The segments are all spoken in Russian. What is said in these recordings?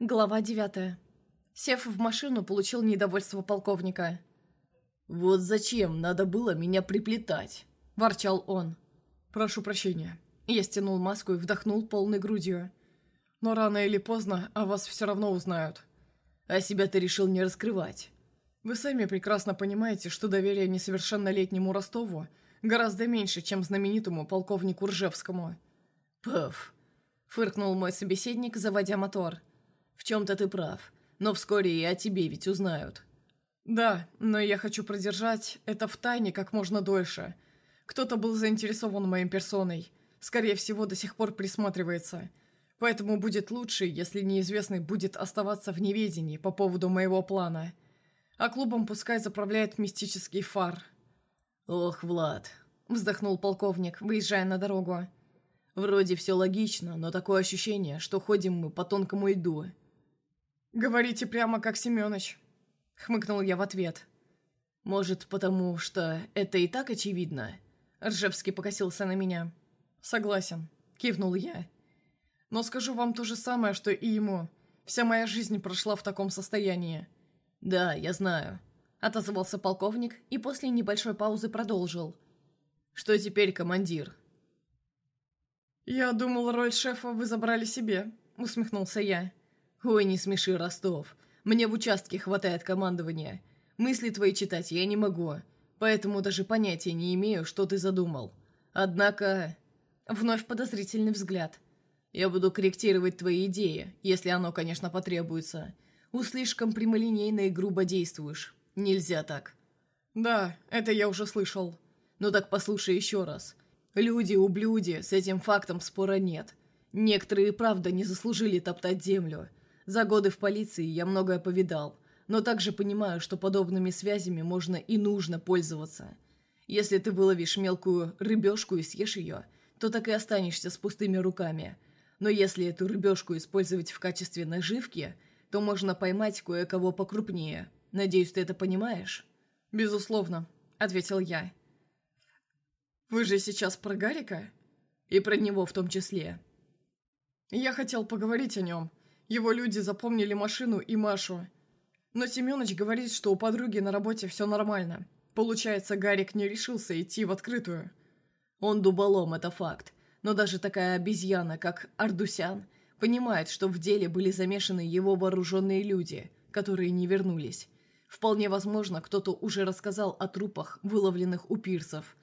Глава девятая. Сев в машину, получил недовольство полковника. «Вот зачем надо было меня приплетать?» – ворчал он. «Прошу прощения». Я стянул маску и вдохнул полной грудью. «Но рано или поздно о вас все равно узнают. А себя ты решил не раскрывать. Вы сами прекрасно понимаете, что доверие несовершеннолетнему Ростову гораздо меньше, чем знаменитому полковнику Ржевскому». «Пф!» – фыркнул мой собеседник, заводя мотор – в чем-то ты прав, но вскоре и о тебе ведь узнают. Да, но я хочу продержать это в тайне как можно дольше. Кто-то был заинтересован моей персоной. Скорее всего, до сих пор присматривается. Поэтому будет лучше, если неизвестный будет оставаться в неведении по поводу моего плана. А клубом пускай заправляет мистический фар. «Ох, Влад», — вздохнул полковник, выезжая на дорогу. «Вроде все логично, но такое ощущение, что ходим мы по тонкому льду». «Говорите прямо как Семёныч», — хмыкнул я в ответ. «Может, потому что это и так очевидно?» Ржевский покосился на меня. «Согласен», — кивнул я. «Но скажу вам то же самое, что и ему. Вся моя жизнь прошла в таком состоянии». «Да, я знаю», — отозвался полковник и после небольшой паузы продолжил. «Что теперь, командир?» «Я думал, роль шефа вы забрали себе», — усмехнулся я. «Ой, не смеши, Ростов. Мне в участке хватает командования. Мысли твои читать я не могу, поэтому даже понятия не имею, что ты задумал. Однако...» Вновь подозрительный взгляд. «Я буду корректировать твои идеи, если оно, конечно, потребуется. У слишком прямолинейно и грубо действуешь. Нельзя так». «Да, это я уже слышал». «Ну так послушай еще раз. Люди-ублюди, с этим фактом спора нет. Некоторые, правда, не заслужили топтать землю». За годы в полиции я многое повидал, но также понимаю, что подобными связями можно и нужно пользоваться. Если ты выловишь мелкую рыбешку и съешь ее, то так и останешься с пустыми руками. Но если эту рыбешку использовать в качестве наживки, то можно поймать кое-кого покрупнее. Надеюсь, ты это понимаешь?» «Безусловно», — ответил я. «Вы же сейчас про Гарика?» «И про него в том числе». «Я хотел поговорить о нем, его люди запомнили машину и Машу. Но Семёныч говорит, что у подруги на работе все нормально. Получается, Гарик не решился идти в открытую. Он дуболом, это факт. Но даже такая обезьяна, как Ардусян, понимает, что в деле были замешаны его вооруженные люди, которые не вернулись. Вполне возможно, кто-то уже рассказал о трупах, выловленных у пирсов.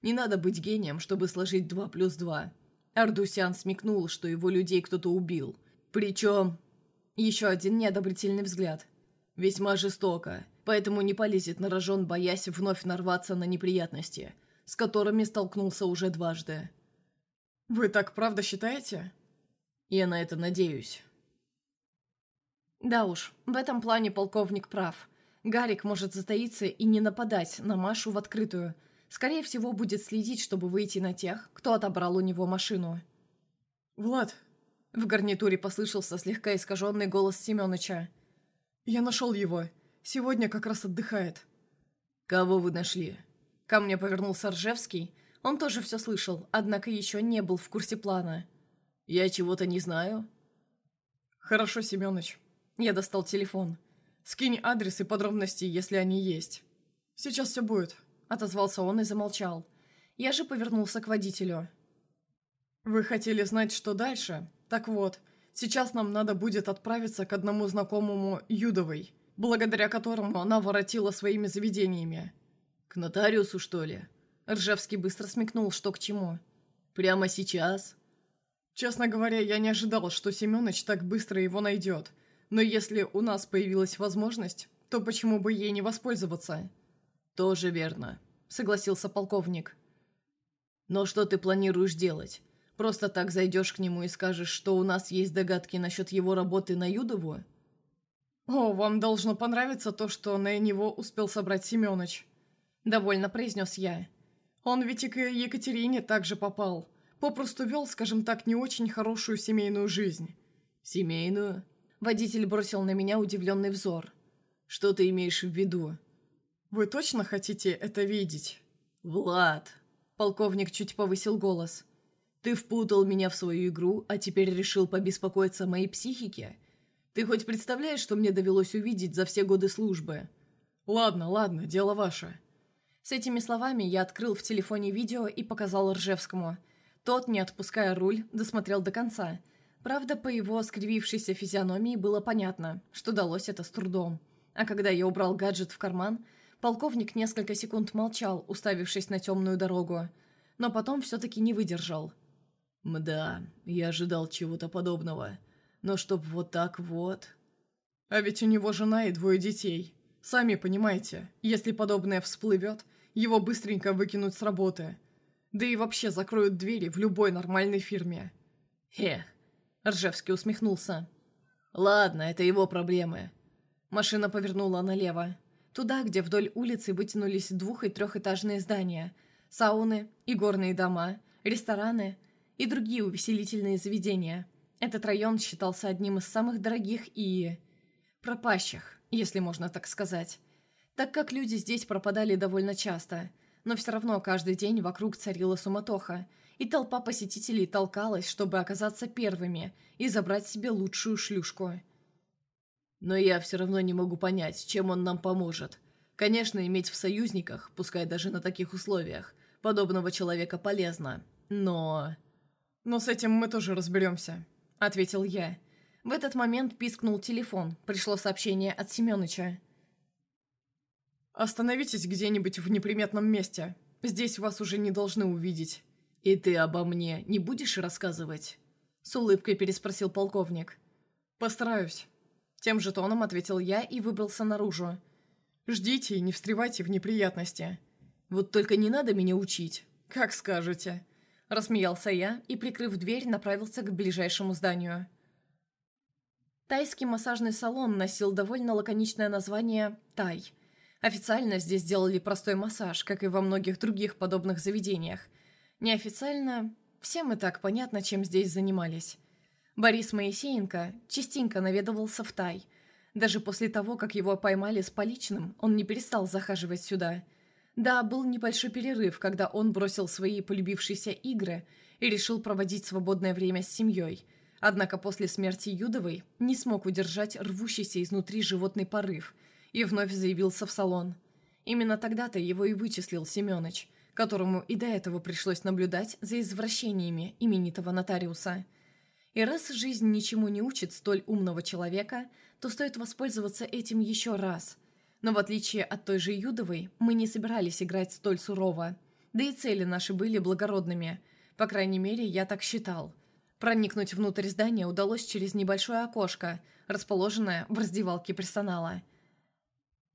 Не надо быть гением, чтобы сложить два плюс два. Ардусян смекнул, что его людей кто-то убил. Причем... Еще один неодобрительный взгляд. Весьма жестоко, поэтому не полезет на рожон, боясь вновь нарваться на неприятности, с которыми столкнулся уже дважды. «Вы так правда считаете?» «Я на это надеюсь». Да уж, в этом плане полковник прав. Гарик может затаиться и не нападать на Машу в открытую. Скорее всего, будет следить, чтобы выйти на тех, кто отобрал у него машину. «Влад, в гарнитуре послышался слегка искаженный голос Семёныча. «Я нашел его. Сегодня как раз отдыхает». «Кого вы нашли?» Ко мне повернулся Ржевский. Он тоже все слышал, однако еще не был в курсе плана. «Я чего-то не знаю?» «Хорошо, Семёныч». Я достал телефон. «Скинь адрес и подробности, если они есть». «Сейчас все будет», — отозвался он и замолчал. Я же повернулся к водителю. «Вы хотели знать, что дальше?» Так вот, сейчас нам надо будет отправиться к одному знакомому Юдовой, благодаря которому она воротила своими заведениями. К нотариусу, что ли? Ржевский быстро смекнул, что к чему. Прямо сейчас? Честно говоря, я не ожидал, что Семёныч так быстро его найдет. Но если у нас появилась возможность, то почему бы ей не воспользоваться? Тоже верно, согласился полковник. Но что ты планируешь делать? Просто так зайдешь к нему и скажешь, что у нас есть догадки насчет его работы на Юдову?» «О, вам должно понравиться то, что на него успел собрать Семёныч», — довольно произнес я. «Он ведь и к Екатерине также попал. Попросту вел, скажем так, не очень хорошую семейную жизнь». «Семейную?» Водитель бросил на меня удивленный взор. «Что ты имеешь в виду?» «Вы точно хотите это видеть?» «Влад!» Полковник чуть повысил голос. Ты впутал меня в свою игру, а теперь решил побеспокоиться о моей психике? Ты хоть представляешь, что мне довелось увидеть за все годы службы? Ладно, ладно, дело ваше. С этими словами я открыл в телефоне видео и показал Ржевскому. Тот, не отпуская руль, досмотрел до конца. Правда, по его скривившейся физиономии было понятно, что далось это с трудом. А когда я убрал гаджет в карман, полковник несколько секунд молчал, уставившись на темную дорогу. Но потом все-таки не выдержал. «Мда, я ожидал чего-то подобного. Но чтоб вот так вот...» «А ведь у него жена и двое детей. Сами понимаете, если подобное всплывет, его быстренько выкинут с работы. Да и вообще закроют двери в любой нормальной фирме». «Эх», — Ржевский усмехнулся. «Ладно, это его проблемы». Машина повернула налево. Туда, где вдоль улицы вытянулись двух- и трехэтажные здания, сауны и горные дома, рестораны и другие увеселительные заведения. Этот район считался одним из самых дорогих и... пропащих, если можно так сказать. Так как люди здесь пропадали довольно часто, но все равно каждый день вокруг царила суматоха, и толпа посетителей толкалась, чтобы оказаться первыми и забрать себе лучшую шлюшку. Но я все равно не могу понять, чем он нам поможет. Конечно, иметь в союзниках, пускай даже на таких условиях, подобного человека полезно, но... «Но с этим мы тоже разберемся», — ответил я. В этот момент пискнул телефон, пришло сообщение от Семёныча. «Остановитесь где-нибудь в неприметном месте. Здесь вас уже не должны увидеть». «И ты обо мне не будешь рассказывать?» С улыбкой переспросил полковник. «Постараюсь». Тем же тоном ответил я и выбрался наружу. «Ждите и не встревайте в неприятности». «Вот только не надо меня учить». «Как скажете». Рассмеялся я и, прикрыв дверь, направился к ближайшему зданию. Тайский массажный салон носил довольно лаконичное название «Тай». Официально здесь делали простой массаж, как и во многих других подобных заведениях. Неофициально всем и так понятно, чем здесь занимались. Борис Моисеенко частенько наведывался в Тай. Даже после того, как его поймали с поличным, он не перестал захаживать сюда – да, был небольшой перерыв, когда он бросил свои полюбившиеся игры и решил проводить свободное время с семьей. Однако после смерти Юдовой не смог удержать рвущийся изнутри животный порыв и вновь заявился в салон. Именно тогда-то его и вычислил Семёныч, которому и до этого пришлось наблюдать за извращениями именитого нотариуса. И раз жизнь ничему не учит столь умного человека, то стоит воспользоваться этим еще раз – но в отличие от той же Юдовой, мы не собирались играть столь сурово. Да и цели наши были благородными. По крайней мере, я так считал. Проникнуть внутрь здания удалось через небольшое окошко, расположенное в раздевалке персонала.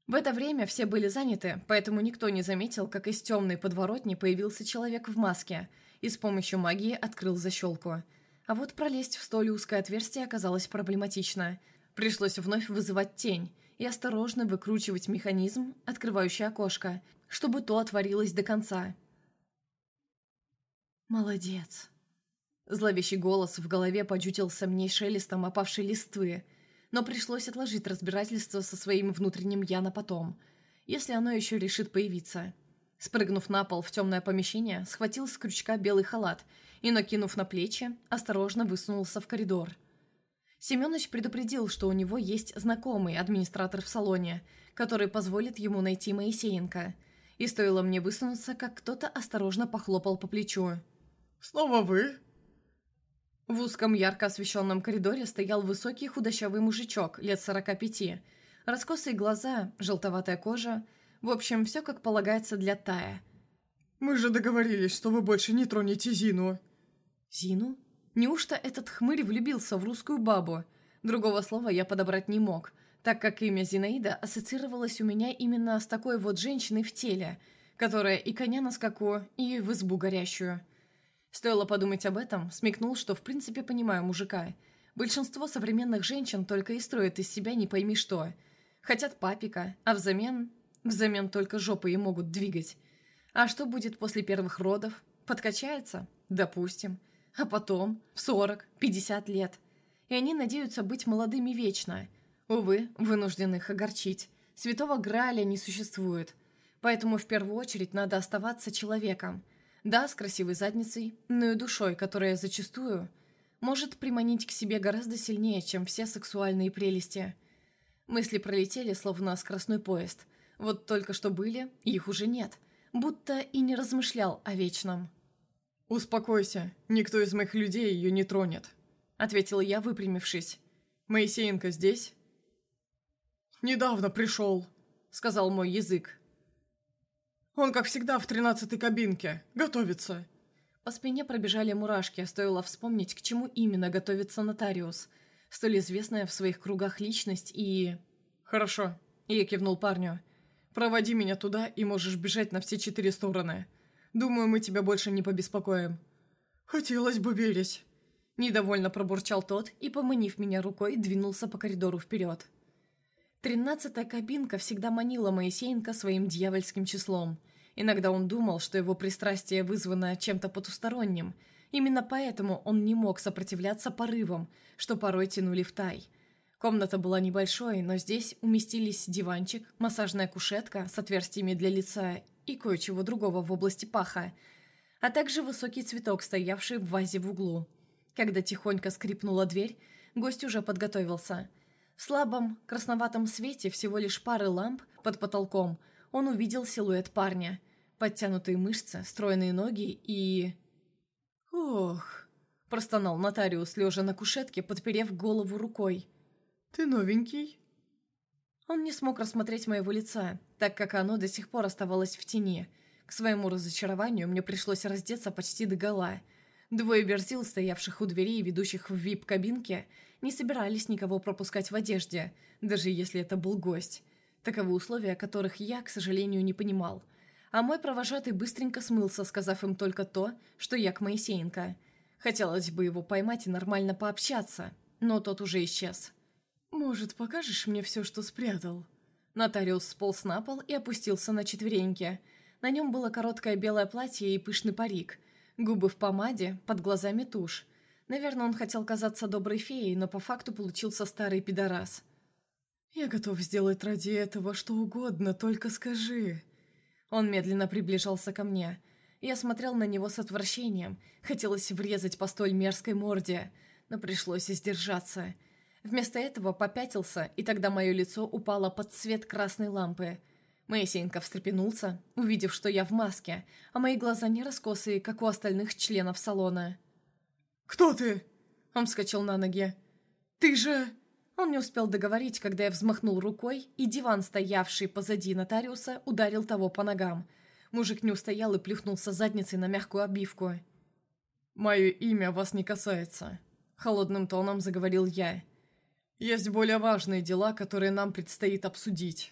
В это время все были заняты, поэтому никто не заметил, как из темной подворотни появился человек в маске и с помощью магии открыл защелку. А вот пролезть в столь узкое отверстие оказалось проблематично. Пришлось вновь вызывать тень, и осторожно выкручивать механизм, открывающий окошко, чтобы то отворилось до конца. «Молодец!» Зловещий голос в голове почутился мне шелестом опавшей листвы, но пришлось отложить разбирательство со своим внутренним «я» на потом, если оно еще решит появиться. Спрыгнув на пол в темное помещение, схватил с крючка белый халат и, накинув на плечи, осторожно высунулся в коридор – Семёныч предупредил, что у него есть знакомый администратор в салоне, который позволит ему найти Моисеенко. И стоило мне высунуться, как кто-то осторожно похлопал по плечу. «Снова вы?» В узком ярко освещенном коридоре стоял высокий худощавый мужичок лет сорока пяти. Раскосые глаза, желтоватая кожа. В общем, все как полагается для Тая. «Мы же договорились, что вы больше не тронете Зину». «Зину?» Неужто этот хмырь влюбился в русскую бабу? Другого слова я подобрать не мог, так как имя Зинаида ассоциировалось у меня именно с такой вот женщиной в теле, которая и коня на скаку, и в избу горящую. Стоило подумать об этом, смекнул, что в принципе понимаю мужика. Большинство современных женщин только и строят из себя не пойми что. Хотят папика, а взамен... Взамен только жопы и могут двигать. А что будет после первых родов? Подкачается? Допустим. А потом, в 40, 50 лет. И они надеются быть молодыми вечно. Увы, вынуждены их огорчить. Святого Граля не существует. Поэтому в первую очередь надо оставаться человеком. Да, с красивой задницей, но и душой, которая зачастую может приманить к себе гораздо сильнее, чем все сексуальные прелести. Мысли пролетели, словно скоростной поезд. Вот только что были, их уже нет. Будто и не размышлял о вечном. «Успокойся, никто из моих людей ее не тронет», — ответила я, выпрямившись. «Моисеенко здесь?» «Недавно пришел», — сказал мой язык. «Он, как всегда, в тринадцатой кабинке. Готовится». По спине пробежали мурашки, стоило вспомнить, к чему именно готовится нотариус. Столь известная в своих кругах личность и... «Хорошо», — я кивнул парню. «Проводи меня туда, и можешь бежать на все четыре стороны. Думаю, мы тебя больше не побеспокоим». «Хотелось бы верить». Недовольно пробурчал тот и, поманив меня рукой, двинулся по коридору вперед. Тринадцатая кабинка всегда манила Моисеенко своим дьявольским числом. Иногда он думал, что его пристрастие вызвано чем-то потусторонним. Именно поэтому он не мог сопротивляться порывам, что порой тянули в тай. Комната была небольшой, но здесь уместились диванчик, массажная кушетка с отверстиями для лица и кое-чего другого в области паха, а также высокий цветок, стоявший в вазе в углу. Когда тихонько скрипнула дверь, гость уже подготовился – в слабом красноватом свете всего лишь пары ламп под потолком он увидел силуэт парня. Подтянутые мышцы, стройные ноги и... «Ох!» – простонал нотариус, лежа на кушетке, подперев голову рукой. «Ты новенький?» Он не смог рассмотреть моего лица, так как оно до сих пор оставалось в тени. К своему разочарованию мне пришлось раздеться почти до гола. Двое верзил, стоявших у дверей, ведущих в вип-кабинке, не собирались никого пропускать в одежде, даже если это был гость. Таковы условия, которых я, к сожалению, не понимал. А мой провожатый быстренько смылся, сказав им только то, что я к Моисеенко. Хотелось бы его поймать и нормально пообщаться, но тот уже исчез. «Может, покажешь мне все, что спрятал?» Нотариус сполз на пол и опустился на четвереньки. На нем было короткое белое платье и пышный парик. Губы в помаде, под глазами тушь. Наверное, он хотел казаться доброй феей, но по факту получился старый пидорас. «Я готов сделать ради этого что угодно, только скажи». Он медленно приближался ко мне. Я смотрел на него с отвращением. Хотелось врезать по столь мерзкой морде, но пришлось сдержаться. Вместо этого попятился, и тогда мое лицо упало под свет красной лампы. Моисеенко встрепенулся, увидев, что я в маске, а мои глаза не раскосые, как у остальных членов салона. «Кто ты?» Он вскочил на ноги. «Ты же...» Он не успел договорить, когда я взмахнул рукой, и диван, стоявший позади нотариуса, ударил того по ногам. Мужик не устоял и плюхнулся задницей на мягкую обивку. «Мое имя вас не касается», — холодным тоном заговорил я. «Есть более важные дела, которые нам предстоит обсудить».